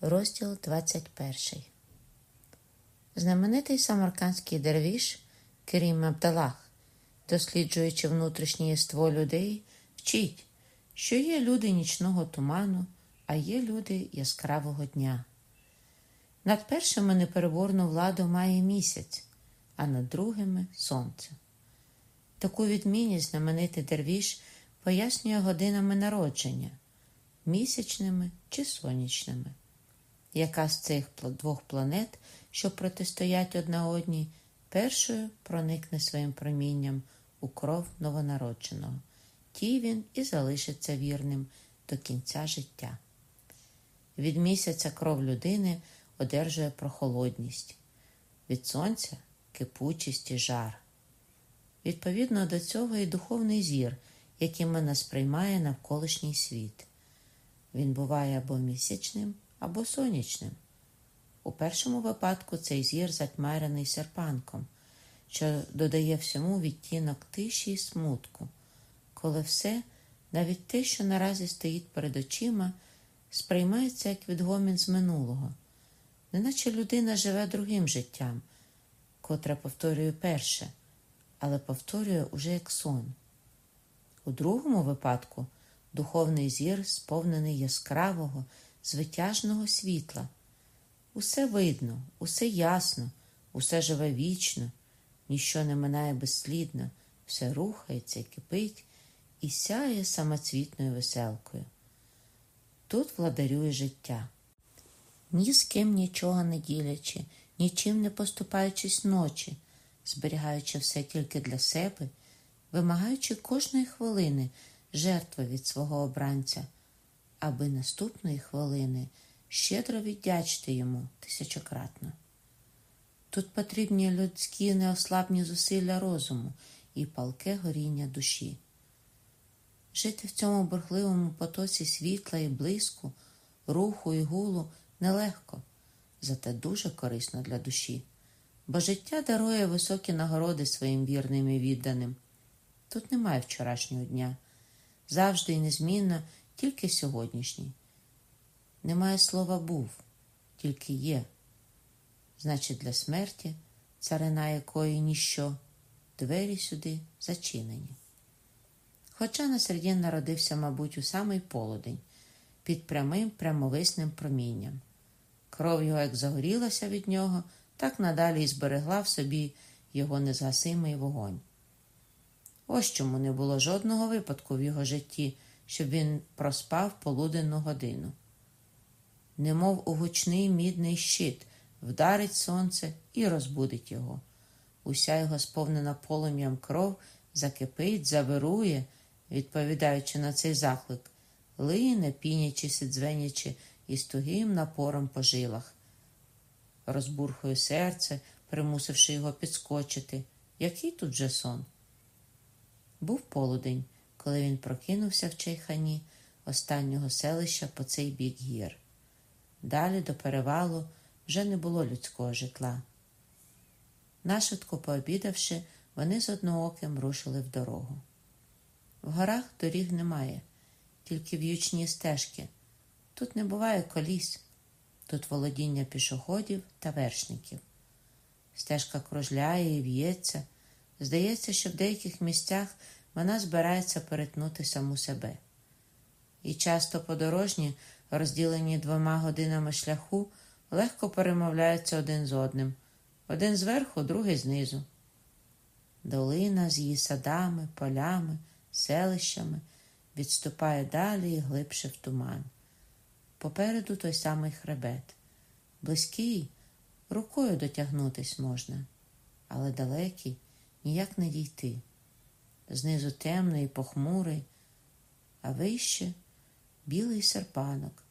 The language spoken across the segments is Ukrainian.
Розділ 21. Знаменитий самаркандський дервіш Керім Абдалах, досліджуючи внутрішнє єство людей, вчить, що є люди нічного туману, а є люди яскравого дня. Над першими непереборну владу має місяць, а над другими сонце. Таку відмінність знаменитий дервіш пояснює годинами народження місячними чи сонячними. Яка з цих двох планет, що протистоять одна одній, першою проникне своїм промінням у кров новонародженого, тій він і залишиться вірним до кінця життя. Від місяця кров людини одержує прохолодність, від сонця кипучість і жар. Відповідно до цього і духовний зір, яким нас приймає навколишній світ. Він буває або місячним, або сонячним. У першому випадку цей зір затьмарений серпанком, що додає всьому відтінок тиші і смутку, коли все, навіть те, що наразі стоїть перед очима, сприймається як відгомін з минулого, неначе людина живе другим життям, котре повторює перше, але повторює уже як сон. У другому випадку духовний зір сповнений яскравого, звитяжного світла. Усе видно, усе ясно, усе живе вічно, ніщо не минає безслідно, все рухається кипить і сяє самоцвітною веселкою. Тут владарює життя. Ні з ким нічого не ділячи, нічим не поступаючись ночі, зберігаючи все тільки для себе, вимагаючи кожної хвилини жертви від свого обранця, аби наступної хвилини щедро віддячити йому тисячократно. Тут потрібні людські неослабні зусилля розуму і палке горіння душі. Жити в цьому бурхливому потоці світла і блиску, руху і гулу нелегко, зате дуже корисно для душі, бо життя дарує високі нагороди своїм вірним і відданим. Тут немає вчорашнього дня, завжди і незмінно тільки сьогоднішній. Немає слова був, тільки є. Значить, для смерті, царина якої ніщо, двері сюди зачинені. Хоча на народився, мабуть, у самий полудень, під прямим прямовисним промінням. Кров його, як загорілася від нього, так надалі і зберегла в собі його незгасимий вогонь. Ось чому не було жодного випадку в його житті, щоб він проспав полуденну годину. Немов у гучний мідний щит, вдарить сонце і розбудить його. Уся його сповнена полум'ям кров закипить, завирує, відповідаючи на цей заклик, лине, пінячи, дзвенячи і з тугим напором по жилах. Розбурхує серце, примусивши його підскочити. Який тут же сон? Був полудень, коли він прокинувся в чайхані останнього селища по цей бік гір. Далі до перевалу вже не було людського житла. Нашвидко пообідавши, вони з однооким рушили в дорогу. В горах доріг немає, тільки в'ючні стежки. Тут не буває коліс, тут володіння пішоходів та вершників. Стежка кружляє і в'ється. Здається, що в деяких місцях вона збирається перетнути саму себе. І часто подорожні, розділені двома годинами шляху, легко перемовляються один з одним, один зверху, другий знизу. Долина з її садами, полями, селищами відступає далі і глибше в туман. Попереду той самий хребет. Близький, рукою дотягнутись можна, але далекий ніяк не дійти. Знизу темний, похмурий, а вище білий серпанок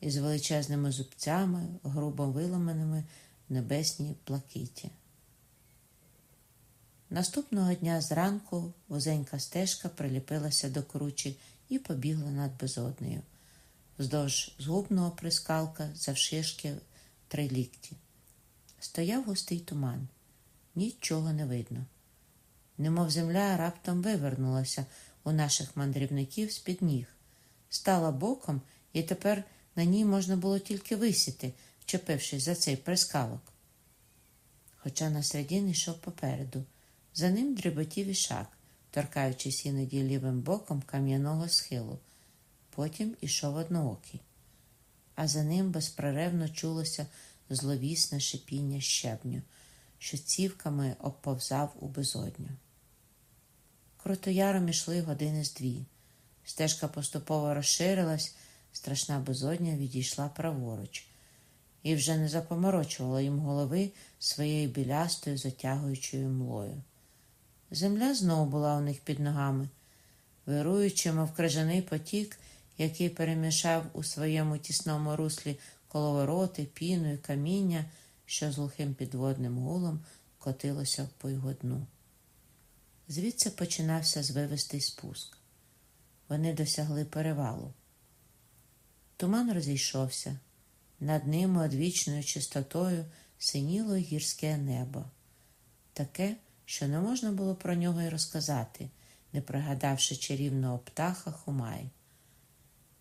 із величезними зубцями, грубо виламаними в небесній плакиті. Наступного дня зранку вузенька стежка приліпилася до кручі і побігла над безоднею, вздовж згубного прискалка завшишки три лікті. Стояв густий туман, нічого не видно. Немов земля раптом вивернулася у наших мандрівників з під ніг, стала боком і тепер на ній можна було тільки висіти, вчепившись за цей прискалок. Хоча на середині йшов попереду, за ним дріботів ішак, торкаючись іноді лівим боком кам'яного схилу. Потім ішов одноокий, а за ним безперервно чулося зловісне шипіння щебню, що цівками обповзав у безодню. Крутояром ішли години з дві. Стежка поступово розширилась, страшна безодня відійшла праворуч, і вже не запоморочувала їм голови своєю білястою, затягуючою млою. Земля знову була у них під ногами, вируючи, мов крижаний потік, який перемішав у своєму тісному руслі коловороти, піну і каміння, що з глухим підводним гулом котилося по його дну. Звідси починався звивистий спуск. Вони досягли перевалу. Туман розійшовся, над ним одвічною чистотою синіло гірське небо, таке, що не можна було про нього й розказати, не пригадавши чарівного птаха Хумай.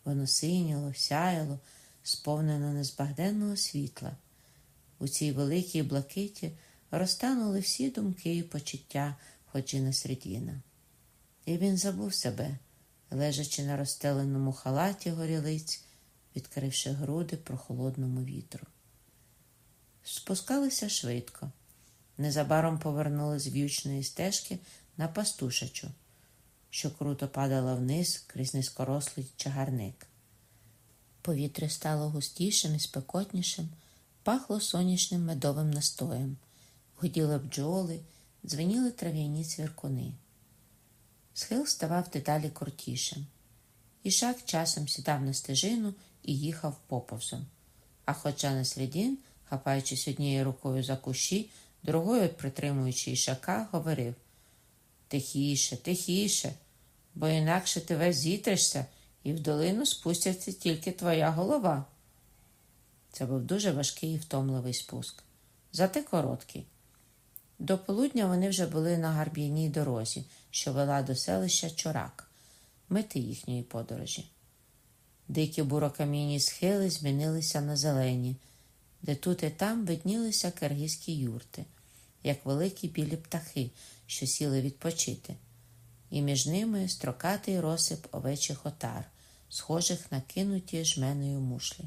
Воно синіло, сяяло, сповнено незбагненного світла. У цій великій блакиті розтанули всі думки і почуття Ходжіна Середіна. І він забув себе, лежачи на розстеленому халаті горілиць, відкривши груди прохолодному вітру. Спускалися швидко. Незабаром повернули з в'ючної стежки на пастушачу, що круто падала вниз крізь низькорослий чагарник. Повітря стало густішим і спекотнішим, пахло сонячним медовим настоєм, гуділи бджоли, дзвеніли трав'яні цвіркуни. Схил ставав дедалі крутішим. Ішак часом сідав на стежину і їхав поповзом. А хоча на середін, хапаючись однією рукою за кущі, другою притримуючи ішака, говорив Тихіше, тихіше, бо інакше ти весь зітришся і в долину спустяться тільки твоя голова. Це був дуже важкий і втомливий спуск, зате короткий. До полудня вони вже були на гарб'яній дорозі, що вела до селища Чорак, мети їхньої подорожі. Дикі бурокам'яні схили змінилися на зелені, де тут і там виднілися киргизькі юрти, як великі білі птахи, що сіли відпочити, і між ними строкатий розсип овечих отар, схожих на кинуті жменою мушлі.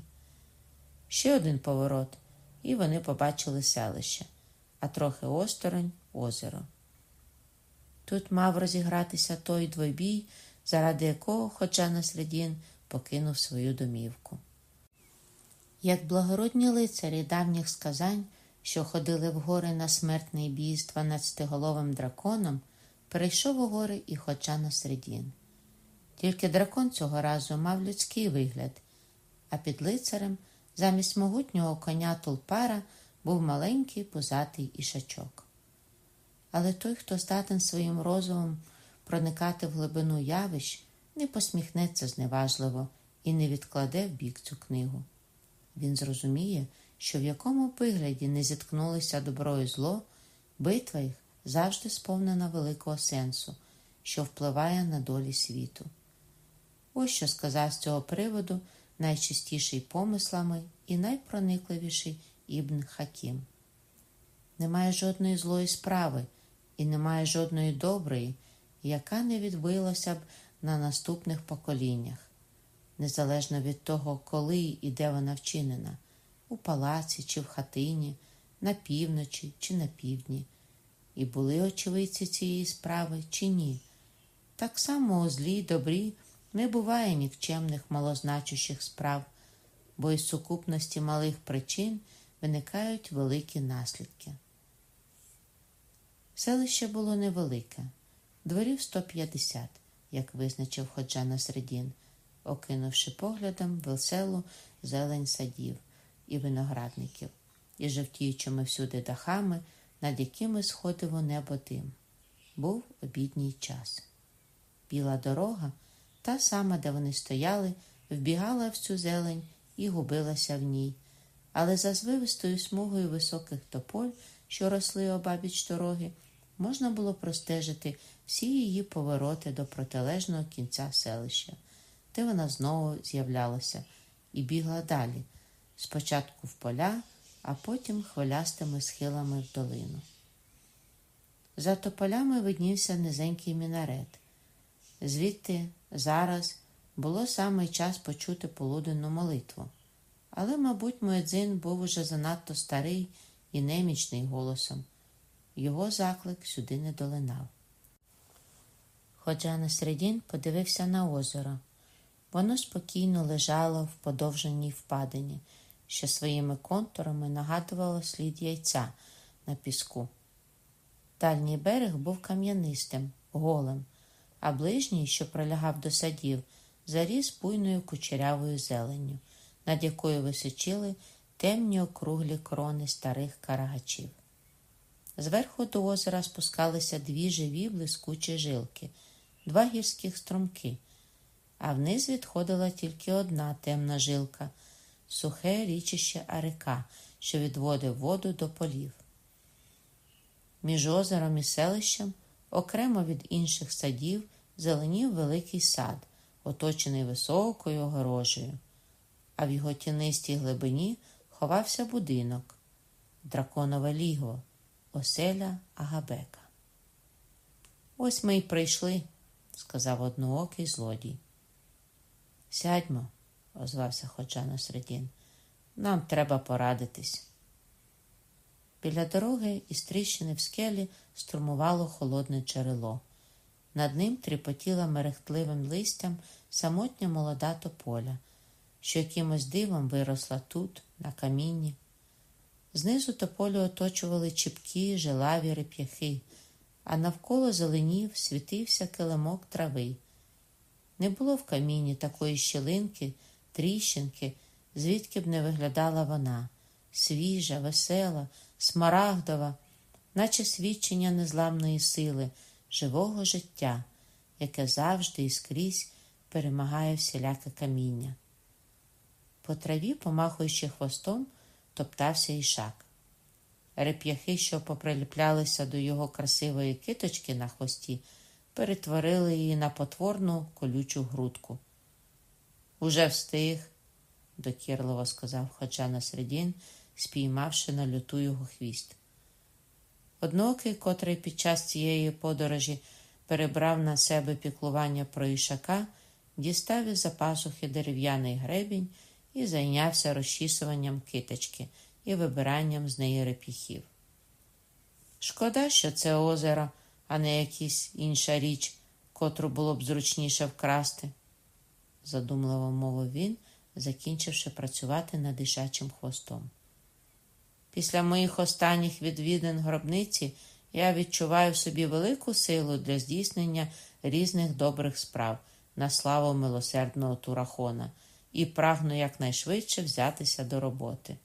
Ще один поворот, і вони побачили селище, а трохи осторонь озеро. Тут мав розігратися той двойбій, заради якого хоча на середін покинув свою домівку. Як благородні лицарі давніх сказань, що ходили в гори на смертний бій з дванадцятиголовим драконом, перейшов у гори і хоча на середін. Тільки дракон цього разу мав людський вигляд, а під лицарем замість могутнього коня тулпара був маленький пузатий ішачок. Але той, хто здатен своїм розумом проникати в глибину явищ, не посміхнеться зневажливо і не відкладе в бік цю книгу. Він зрозуміє, що в якому вигляді не зіткнулися добро і зло, битва їх завжди сповнена великого сенсу, що впливає на долі світу. Ось що сказав з цього приводу найчистіший помислами і найпроникливіший Ібн Хакім. Немає жодної злої справи і немає жодної доброї, яка не відбилася б на наступних поколіннях, незалежно від того, коли і де вона вчинена, у палаці чи в хатині, на півночі чи на півдні, і були очевидці цієї справи чи ні. Так само у злій добрі не буває нікчемних малозначущих справ, бо із сукупності малих причин виникають великі наслідки. Селище було невелике, дворів 150, як визначив ходжа на середін, окинувши поглядом веселу зелень садів і виноградників, і жовтіючими всюди дахами, над якими сходив небо дим. Був обідній час. Біла дорога, та сама, де вони стояли, вбігала в цю зелень і губилася в ній, але за звивистою смугою високих тополь, що росли обабіч дороги, можна було простежити всі її повороти до протилежного кінця селища, де вона знову з'являлася, і бігла далі, спочатку в поля, а потім хвилястими схилами в долину. За тополями виднівся низенький мінарет. Звідти зараз було саме час почути полуденну молитву. Але, мабуть, Муедзин був уже занадто старий і немічний голосом. Його заклик сюди не долинав. Ходжа Насредін подивився на озеро. Воно спокійно лежало в подовженій впадині, що своїми контурами нагадувало слід яйця на піску. Дальній берег був кам'янистим, голим, а ближній, що пролягав до садів, заріс буйною кучерявою зеленню, над якою височили темні округлі крони старих карагачів. Зверху до озера спускалися дві живі блискучі жилки, два гірських струмки, а вниз відходила тільки одна темна жилка сухе річище Арика, що відводив воду до полів. Між озером і селищем, окремо від інших садів, зеленів великий сад, оточений високою огорожею, а в його тінистій глибині ховався будинок, драконове ліго, оселя Агабека. Ось ми й прийшли, сказав одноокий злодій. Сядьмо, озвався Ходжа Насредін. Нам треба порадитись. Біля дороги із тріщини в скелі струмувало холодне джерело. Над ним тріпотіла мерехтливим листям самотня молода тополя, що якимось дивом виросла тут, на камінні. Знизу тополю оточували чіпкі, жилаві реп'яхи, а навколо зеленів світився килимок трави. Не було в камінні такої щілинки, тріщинки, звідки б не виглядала вона, свіжа, весела, смарагдова, наче свідчення незламної сили, живого життя, яке завжди і скрізь перемагає всіляке каміння. По траві, помахуючи хвостом, топтався ішак. Реп'яхи, що поприліплялися до його красивої киточки на хвості, перетворили її на потворну колючу грудку. Уже встиг, докірливо сказав Ходжа Насредін, спіймавши на люту його хвіст. Однокий, котрий під час цієї подорожі перебрав на себе піклування про ішака, дістав із за пасухи дерев'яний гребінь і зайнявся розчісуванням киточки і вибиранням з неї репіхів. Шкода, що це озеро, а не якась інша річ, котру було б зручніше вкрасти, задумливо мовив він, закінчивши працювати над ішачим хвостом. Після моїх останніх відвідин гробниці я відчуваю в собі велику силу для здійснення різних добрих справ на славу милосердного турахона і прагну якнайшвидше взятися до роботи.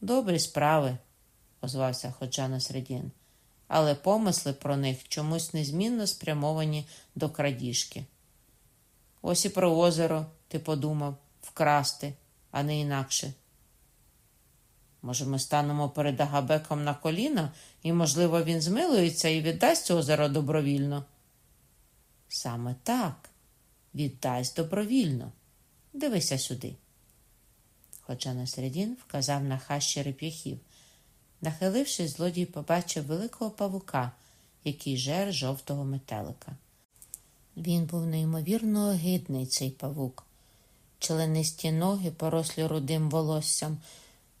Добрі справи, озвався Ходжа Насредін, але помисли про них чомусь незмінно спрямовані до крадіжки. Ось і про озеро, ти подумав, вкрасти, а не інакше. Може, ми станемо перед Агабеком на коліна, і, можливо, він змилується і віддасть озеро добровільно. Саме так, віддасть добровільно. Дивися сюди. Хоча Насредін вказав на хащі реп'яхів. Нахилившись, злодій побачив великого павука, який жер жовтого метелика. Він був неймовірно огидний, цей павук. Членисті ноги, порослі рудим волоссям,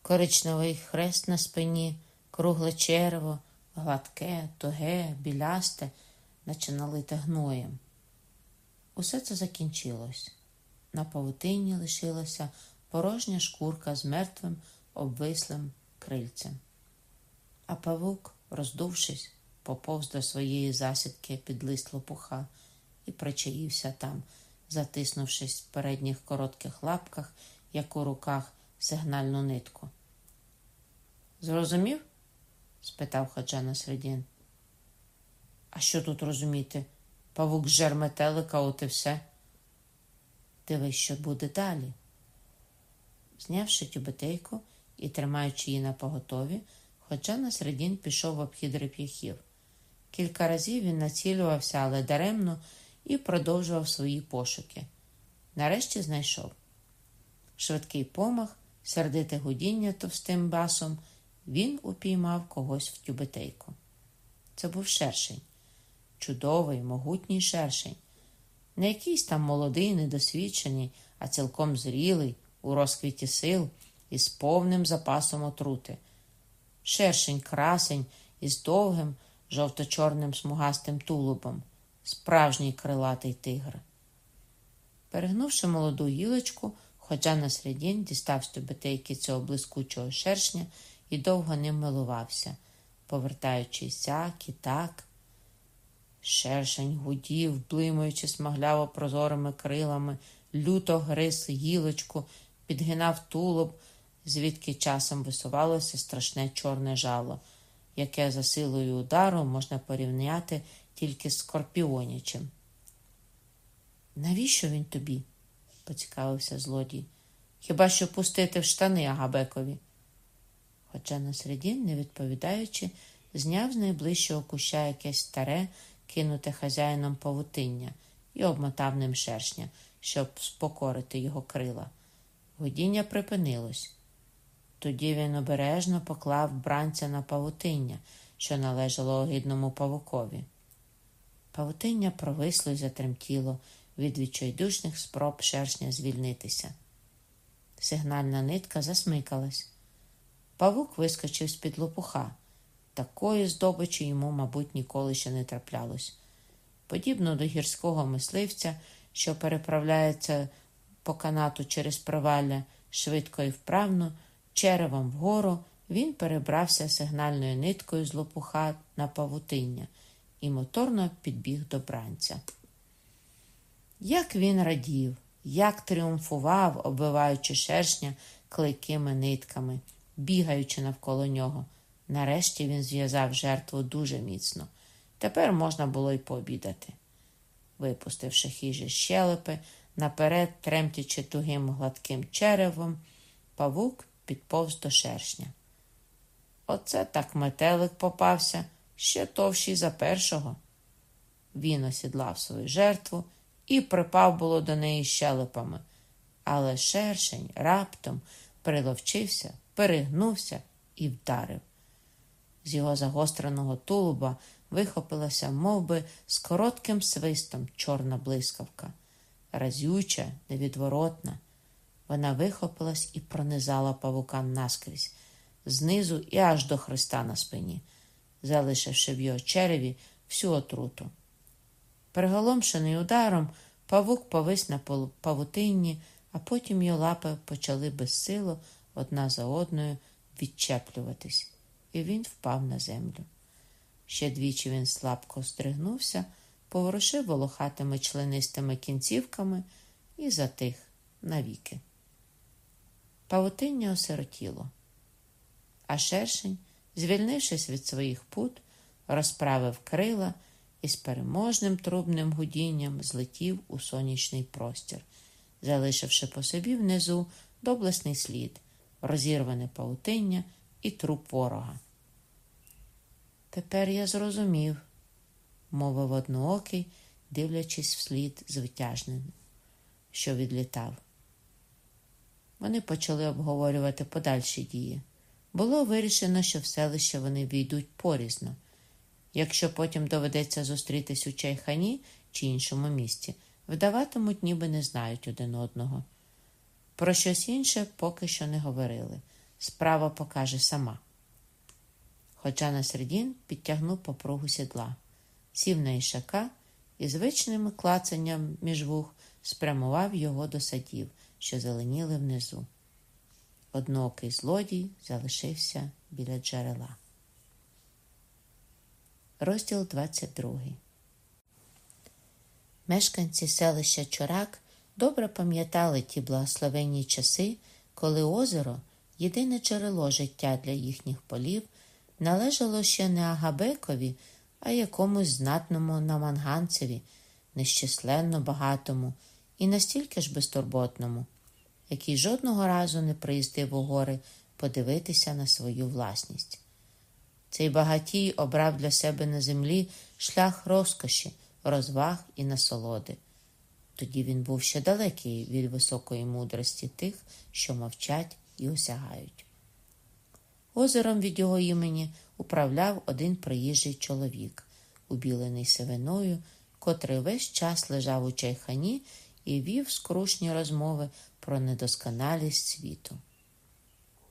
коричневий хрест на спині, кругле черво, гладке, туге, білясте, наче налите гноєм. Усе це закінчилось. На павутині лишилася порожня шкурка з мертвим обвислим крильцем. А павук, роздувшись, поповз до своєї засідки під лист лопуха і причаївся там, затиснувшись в передніх коротких лапках, як у руках сигнальну нитку. Зрозумів? спитав Хаджа Насредін. А що тут розуміти? Павук жер метелика, от і все. Дивись, що буде далі. Знявши тюбетейку і тримаючи її на поготові, Ходжа Насредін пішов в обхід реп'яхів. Кілька разів він націлювався, але даремно, і продовжував свої пошуки. Нарешті знайшов. швидкий помах, сердите гудіння товстим басом, він упіймав когось в тюбетейку. Це був шершень, чудовий, могутній шершень. Не якийсь там молодий, недосвідчений, а цілком зрілий, у розквіті сил і з повним запасом отрути. Шершень красень із довгим, жовто-чорним смугастим тулубом, справжній крилатий тигр. Перегнувши молоду гілочку, Ходжа на середін дістав з тюбетейки цього блискучого шершня і довго ним милувався, повертаючись сяк і так. Шершень гудів, блимаючи смагляво прозорими крилами, люто гриз гілочку, підгинав тулуб, звідки часом висувалося страшне чорне жало, яке за силою удару можна порівняти тільки з скорпіонячим. Навіщо він тобі? поцікавився злодій. Хіба що пустити в штани Агабекові? Хоча на середін, не відповідаючи, зняв з найближчого куща якесь старе, кинуте хазяїном павутиння і обмотав ним шершня, щоб спокорити його крила. Годіння припинилось. Тоді він обережно поклав бранця на павутиння, що належало огидному павукові. Павутиння провисло й затремтіло від відчайдушних спроб шершня звільнитися. Сигнальна нитка засмикалась. Павук вискочив з-під лопуха. Такої здобичі йому, мабуть, ніколи ще не траплялось. Подібно до гірського мисливця, що переправляється по канату через провалля швидко і вправно, черевом вгору, він перебрався сигнальною ниткою з лопуха на павутиння і моторно підбіг до бранця. Як він радів, як тріумфував, оббиваючи шершня клейкими нитками, бігаючи навколо нього. Нарешті він зв'язав жертву дуже міцно. Тепер можна було й пообідати. Випустивши хижі щелепи, наперед, тремтячи тугим гладким черевом, павук підповз до шершня. Оце так метелик попався, ще товщий за першого. Він осідлав свою жертву і припав було до неї щелепами. Але шершень раптом приловчився, перегнувся і вдарив. З його загостреного тулуба вихопилася мов би, з коротким свистом чорна блискавка, разюча, невідворотна. Вона вихопилась і пронизала павука наскрізь, знизу і аж до хреста на спині, залишивши в його череві всю отруту. Приголомшений ударом, павук повис на павутинні, а потім його лапи почали безсило одна за одною відчеплюватись, і він впав на землю. Ще двічі він слабко стригнувся, поворушив волохатими членистими кінцівками і затих навіки. Павутиння осиротіло, а шершень, звільнившись від своїх пут, розправив крила і з переможним трубним гудінням злетів у сонячний простір, залишивши по собі внизу доблесний слід, розірване паутиння і труп ворога. Тепер я зрозумів, мовив одноокий, дивлячись вслід звитяжним, що відлітав. Вони почали обговорювати подальші дії. Було вирішено, що в селище вони війдуть порізно. Якщо потім доведеться зустрітись у Чайхані чи іншому місті, видаватимуть, ніби не знають один одного. Про щось інше поки що не говорили. Справа покаже сама. Хоча на середін підтягнув попругу сідла, сів на ішака і звичним клацанням між вух спрямував його до садів, що зеленіли внизу. Одноокий злодій залишився біля джерела. Розділ 22 Мешканці селища Чорак добре пам'ятали ті благословенні часи, коли озеро, єдине джерело життя для їхніх полів, належало ще не Агабекові, а якомусь знатному наманганцеві, нещисленно багатому і настільки ж безтурботному, який жодного разу не приїздив у гори подивитися на свою власність. Цей багатій обрав для себе на землі шлях розкоші, розваг і насолоди. Тоді він був ще далекий від високої мудрості тих, що мовчать і осягають. Озером від його імені управляв один приїжджий чоловік, убілений сивиною, котрий весь час лежав у чайхані і вів скрушні розмови про недосконалість світу.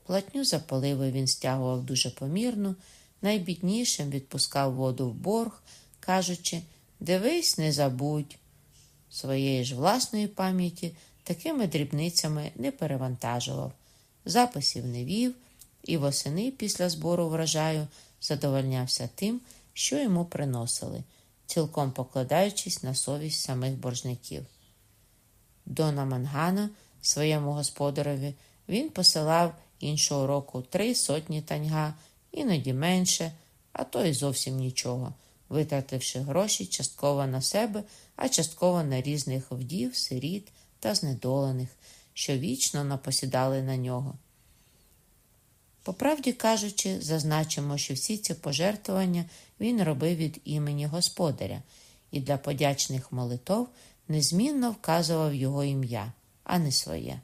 Платню за поливи він стягував дуже помірно, найбіднішим відпускав воду в борг, кажучи Дивись, не забудь. Своєї ж власної пам'яті такими дрібницями не перевантажував, записів не вів і восени після збору врожаю задовольнявся тим, що йому приносили, цілком покладаючись на совість самих боржників. До Намангана, своєму господареві, він посилав іншого року три сотні таньга, іноді менше, а то й зовсім нічого, витративши гроші частково на себе, а частково на різних вдів, сиріт та знедолених, що вічно напосідали на нього. По правді кажучи, зазначимо, що всі ці пожертвування він робив від імені господаря і для подячних молитов незмінно вказував його ім'я, а не своє.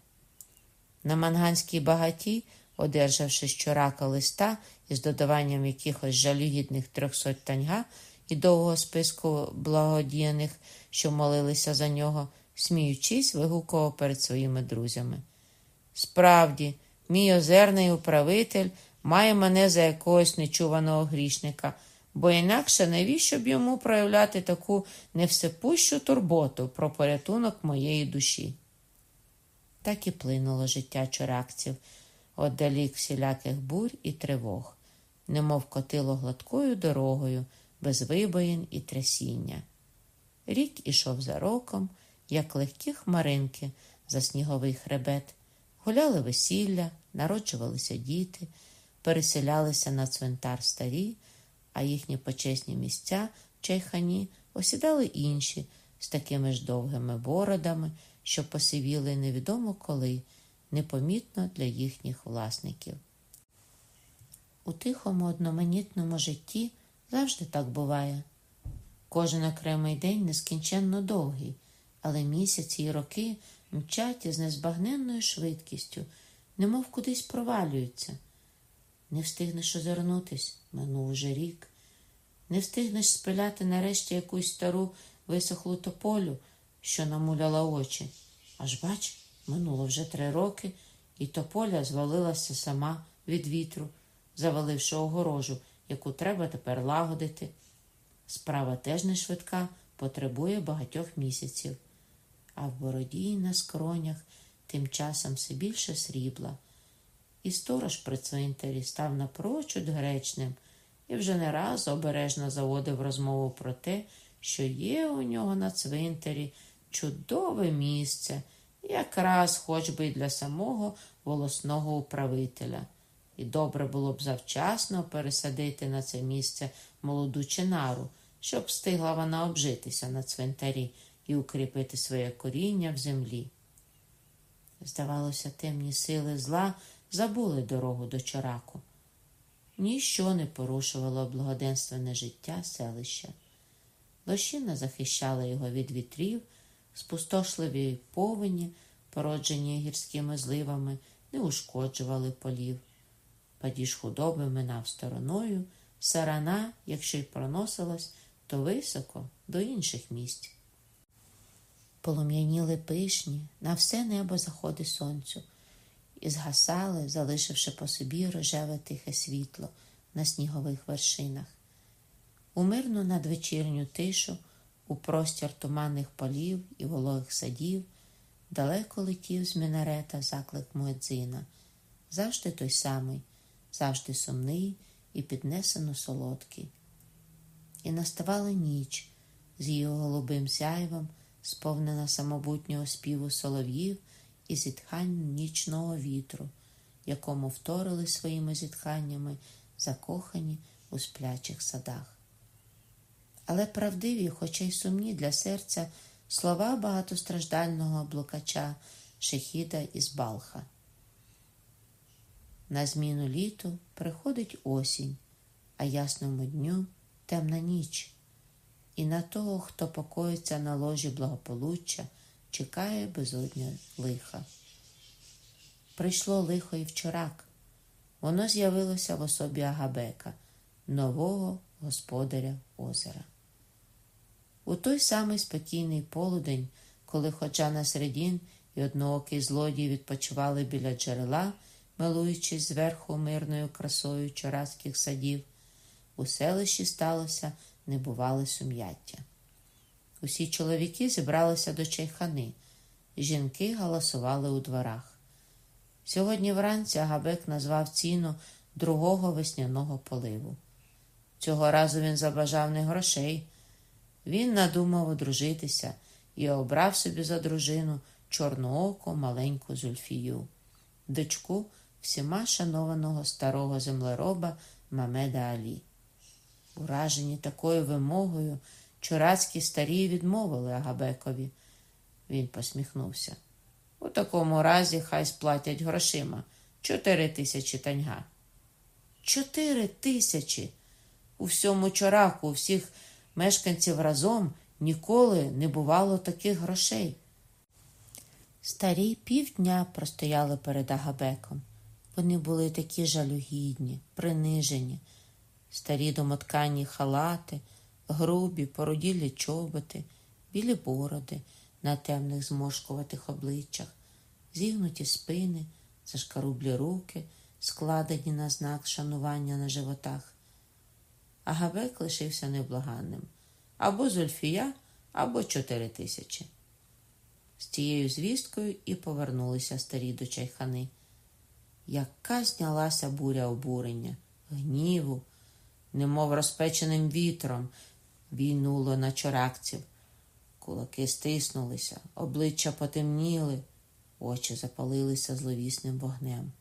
На манганській багатій, одержавши щорака листа із додаванням якихось жалюгідних трьохсот таньга і довгого списку благодіяних, що молилися за нього, сміючись, вигукував перед своїми друзями. Справді, мій озерний управитель має мене за якогось нечуваного грішника, бо інакше навіщо б йому проявляти таку невсепущу турботу про порятунок моєї душі? Так і плинуло життя чоракців, отдалік всіляких бурь і тривог, немов котило гладкою дорогою, без вибоїн і трясіння. Рік ішов за роком, як легкі хмаринки за сніговий хребет, гуляли весілля, народжувалися діти, переселялися на цвинтар старі, а їхні почесні місця в чайхані осідали інші з такими ж довгими бородами, що посивіли невідомо коли, непомітно для їхніх власників. У тихому одноманітному житті завжди так буває. Кожен окремий день нескінченно довгий, але місяці і роки мчать із незбагненною швидкістю, немов кудись провалюються. Не встигнеш озирнутись, минув уже рік. Не встигнеш спиляти нарешті якусь стару висохлу тополю, що намуляла очі. Аж бач, минуло вже три роки, і тополя звалилася сама від вітру, заваливши огорожу, яку треба тепер лагодити. Справа теж не швидка, потребує багатьох місяців. А в бороді і на скронях тим часом все більше срібла. І сторож при цвинтарі став напрочуд гречним і вже не раз обережно заводив розмову про те, що є у нього на цвинтарі чудове місце, якраз хоч би й для самого волосного управителя. І добре було б завчасно пересадити на це місце молоду чинару, щоб встигла вона обжитися на цвинтарі і укріпити своє коріння в землі. Здавалося, темні сили зла забули дорогу до чораку. Ніщо не порушувало благоденственне життя селища. Лощина захищала його від вітрів, спустошливі повені, породжені гірськими зливами, не ушкоджували полів. Падіж худоби минав стороною, сарана, якщо й проносилась, то високо до інших місць. Полум'яніли пишні на все небо заходи сонцю, і згасали, залишивши по собі рожеве тихе світло на снігових вершинах. У мирну надвечірню тишу, у простір туманних полів і вологих садів, далеко летів з мінарета заклик Муедзина, завжди той самий, завжди сумний і піднесено солодкий. І наставала ніч з її голубим сяйвом, сповнена самобутнього співу солов'їв і зітхань нічного вітру, якому вторили своїми зітханнями закохані у сплячих садах. Але правдиві, хоча й сумні для серця, слова багатостраждального блукача Шехіда із Балха. На зміну літу приходить осінь, а ясному дню темна ніч, і на того, хто покоїться на ложі благополуччя, чекає безодня лиха. Прийшло лихо і вчорак. Воно з'явилося в особі Агабека, нового господаря озера. У той самий спокійний полудень, коли Ходжана Середін і одноокий злодій відпочивали біля джерела, милуючись зверху мирною красою чоразьких садів, у селищі сталося небувале сум'яття. Усі чоловіки зібралися до чайхани, жінки галасували у дворах. Сьогодні вранці Агабек назвав ціну другого весняного поливу. Цього разу він забажав не грошей. Він надумав одружитися і обрав собі за дружину чорнооку маленьку Зульфію, дочку всіма шанованого старого землероба Мамеда Алі. Уражені такою вимогою, чорацькі старі відмовили Агабекові. Він посміхнувся. У такому разі хай сплатять грошима чотири тисячі таньга. Чотири тисячі. У всьому чораку, у всіх мешканців разом ніколи не бувало таких грошей. Старі півдня простояли перед Агабеком. Вони були такі жалюгідні, принижені, старі домоткані халати, грубі, породілі чоботи, білі бороди на темних зморшкуватих обличчях, зігнуті спини, зашкарублі руки, складені на знак шанування на животах. Агабек лишився невблаганним або Зульфія, або чотири тисячі. З тією звісткою і повернулися старі до чайхани. Яка знялася буря обурення, гніву, немов розпеченим вітром, війнуло на чоракців. Кулаки стиснулися, обличчя потемніли, очі запалилися зловісним вогнем.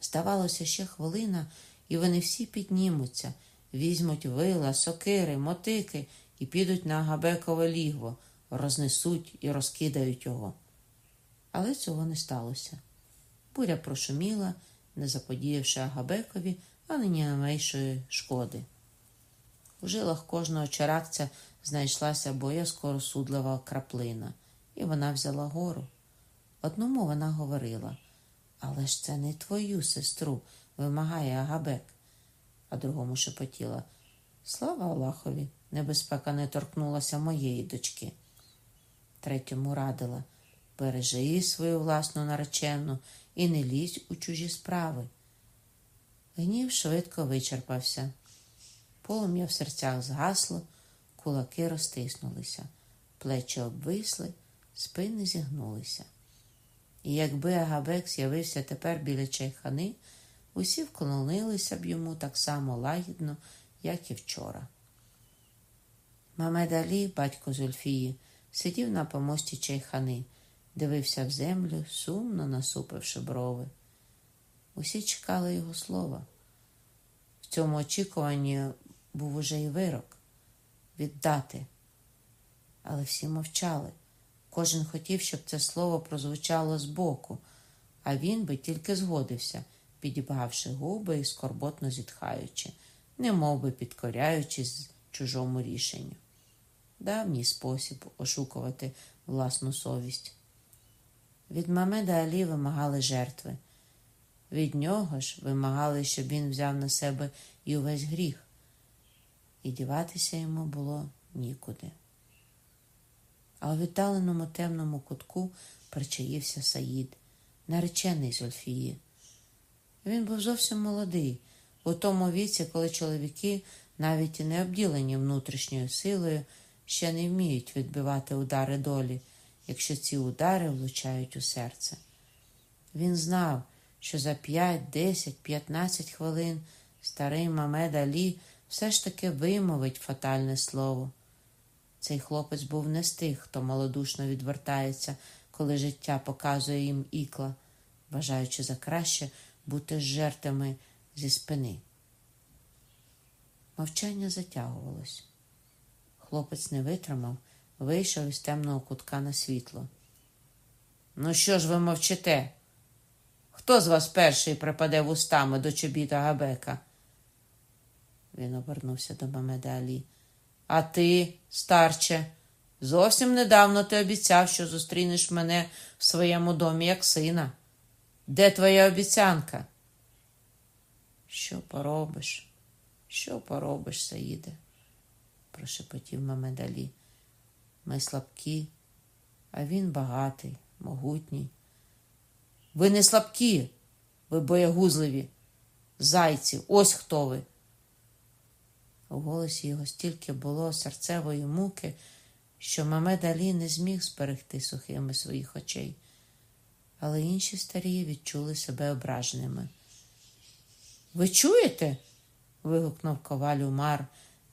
Здавалося, ще хвилина, і вони всі піднімуться, візьмуть вила, сокири, мотики і підуть на Агабекове лігво, рознесуть і розкидають його. Але цього не сталося. Буря прошуміла, не заподіявши Агабекові ані найменшої шкоди. У жилах кожного чаракця знайшлася боязко розсудлива краплина, і вона взяла гору. Одному вона говорила, але ж це не твою сестру вимагає Агабек, а другому шепотіла Слава Аллахові, небезпека не торкнулася моєї дочки. Третьому радила бережи свою власну наречену і не лізь у чужі справи. Гнів швидко вичерпався. Полум'я в серцях згасло, кулаки розтиснулися, плечі обвисли, спини зігнулися. І якби Агабек з'явився тепер біля чайхани, усі вклонилися б йому так само лагідно, як і вчора. Мамед Алі, батько Зульфії, сидів на помості чайхани, дивився в землю, сумно насупивши брови. Усі чекали його слова. В цьому очікуванні був уже й вирок віддати. Але всі мовчали. Кожен хотів, щоб це слово прозвучало збоку, а він би тільки згодився, підібгавши губи і скорботно зітхаючи, не би підкоряючись чужому рішенню. Давній спосіб ошукувати власну совість. Від Мамеда Алі вимагали жертви. Від нього ж вимагали, щоб він взяв на себе і увесь гріх, і діватися йому було нікуди. А у віддаленому темному кутку причаївся Саїд, наречений Зольфії. Він був зовсім молодий, у тому віці, коли чоловіки, навіть і не обділені внутрішньою силою, ще не вміють відбивати удари долі, якщо ці удари влучають у серце. Він знав, що за 5, 10, 15 хвилин старий Мамед Алі все ж таки вимовить фатальне слово. Цей хлопець був не з тих, хто малодушно відвертається, коли життя показує їм ікла, бажаючи за краще бути жертвами зі спини. Мовчання затягувалось. Хлопець не витримав, вийшов із темного кутка на світло. Ну, що ж ви мовчите? Хто з вас перший припаде вустами до чобіта Габека? Він обернувся до Мамеда Алі. А ти, старче, Зовсім недавно ти обіцяв, що зустрінеш мене в своєму домі як сина. Де твоя обіцянка? Що поробиш? Що поробиш, Саїде? прошепотів Мамедалі. Ми слабкі, а він багатий, могутній. Ви не слабкі, ви боягузливі, зайці, ось хто ви. У голосі його стільки було серцевої муки, що Мамед Алі не зміг зберегти сухими своїх очей, але інші старі відчули себе ображеними. Ви чуєте? вигукнув коваль Умар,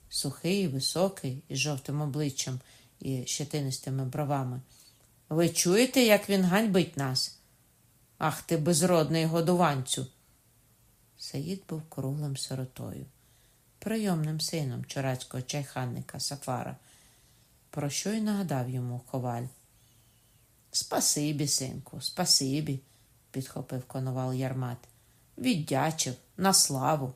сухий, високий, із жовтим обличчям і щетинистими бровами. Ви чуєте, як він ганьбить нас? Ах ти, безродний годуванцю. Саїд був круглим сиротою, прийомним сином чорацького чайханника Сафара, про що й нагадав йому коваль. Спасибі, синку, спасибі, підхопив коновал Ярмат. Віддячив на славу.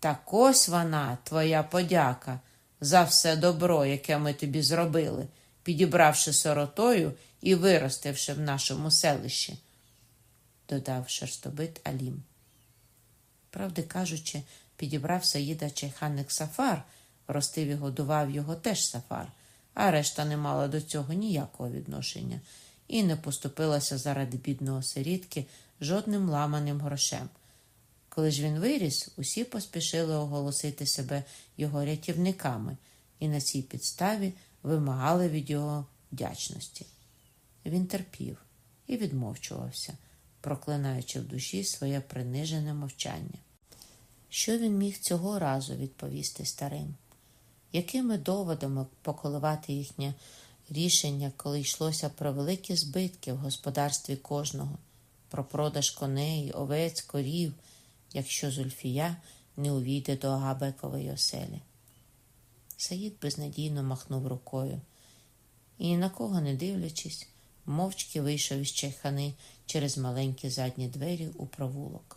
Так ось вона, твоя подяка, за все добро, яке ми тобі зробили, підібравши сиротою і виростивши в нашому селищі, додав шерстобит Алім. Правди кажучи, підібрав Саїда чайханник Сафар, ростив і годував його теж Сафар, а решта не мала до цього ніякого відношення і не поступилася заради бідного сирітки жодним ламаним грошем. Коли ж він виріс, усі поспішили оголосити себе його рятівниками і на цій підставі вимагали від його вдячності. Він терпів і відмовчувався, проклинаючи в душі своє принижене мовчання. Що він міг цього разу відповісти старим? Якими доводами поколивати їхнє рішення, коли йшлося про великі збитки в господарстві кожного, про продаж коней, овець, корів, якщо Зульфія не увійде до Агабекової оселі? Саїд безнадійно махнув рукою і, на кого не дивлячись, мовчки вийшов із чайхани через маленькі задні двері у провулок.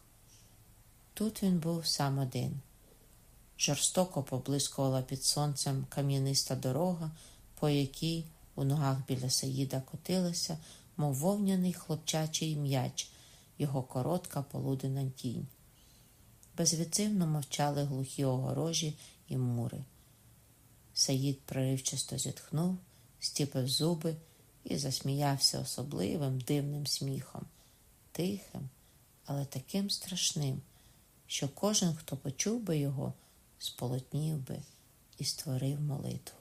Тут він був сам один. Жорстоко поблискувала під сонцем кам'яниста дорога, по якій у ногах біля Саїда котилася, мов вовняний хлопчачий м'яч, його коротка полудена тінь. Безвідцивно мовчали глухі огорожі і мури. Саїд проривчасто зітхнув, стіпив зуби і засміявся особливим дивним сміхом, тихим, але таким страшним, що кожен, хто почув би його, сполотнів би і створив молитву.